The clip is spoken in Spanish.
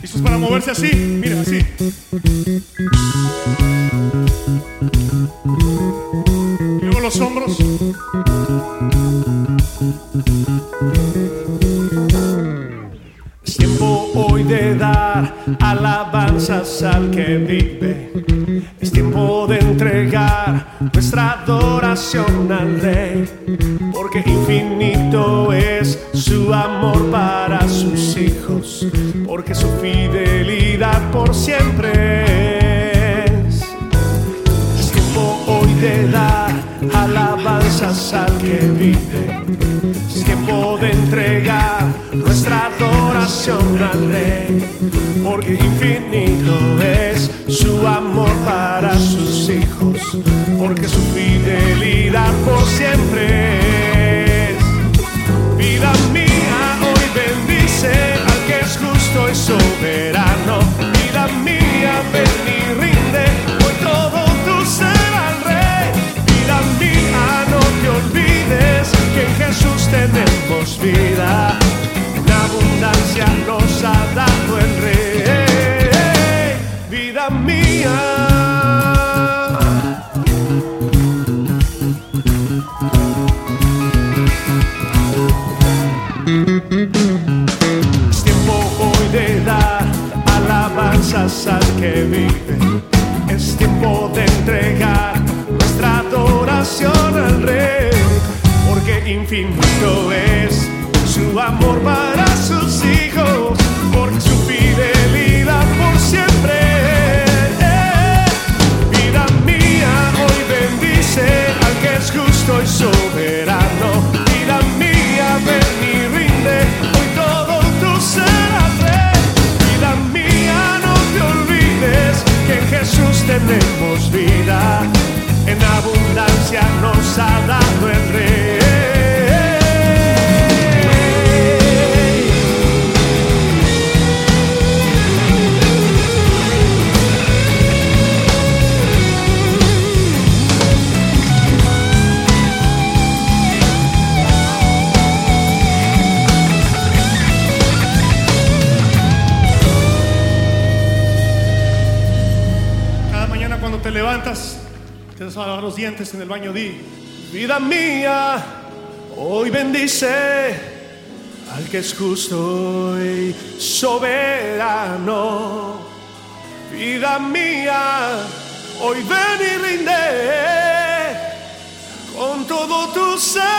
¿Listos para moverse así? Mira, así. Y luego los hombros. Es tiempo hoy de dar alabanzas al que vive. Es tiempo de entregar nuestra adoración al Rey, porque infinito es su amor para sus hijos. Porque su fidelidad por siempre es. Es tiempo hoy de dar alabanzas al que vive. Es tiempo de entregar nuestra adoración al Rey, porque infinito es su amor para sus hijos, porque su fidelidad por siempre es. Vida mía, infinito es su amor para sus hijos, por su fidelidad por siempre. Vida mía, hoy bendice al que es justo y soberano. Vida mía, ven y rinde, hoy todo serás rey. Vida mía, no te olvides que en Jesús tenemos vida. En abundancia cuando te levantas, te vas a lavar los dientes en el baño, di. Vida mía, hoy bendice al que es justo y soberano. Vida mía, hoy ven y rinde con todo tu ser.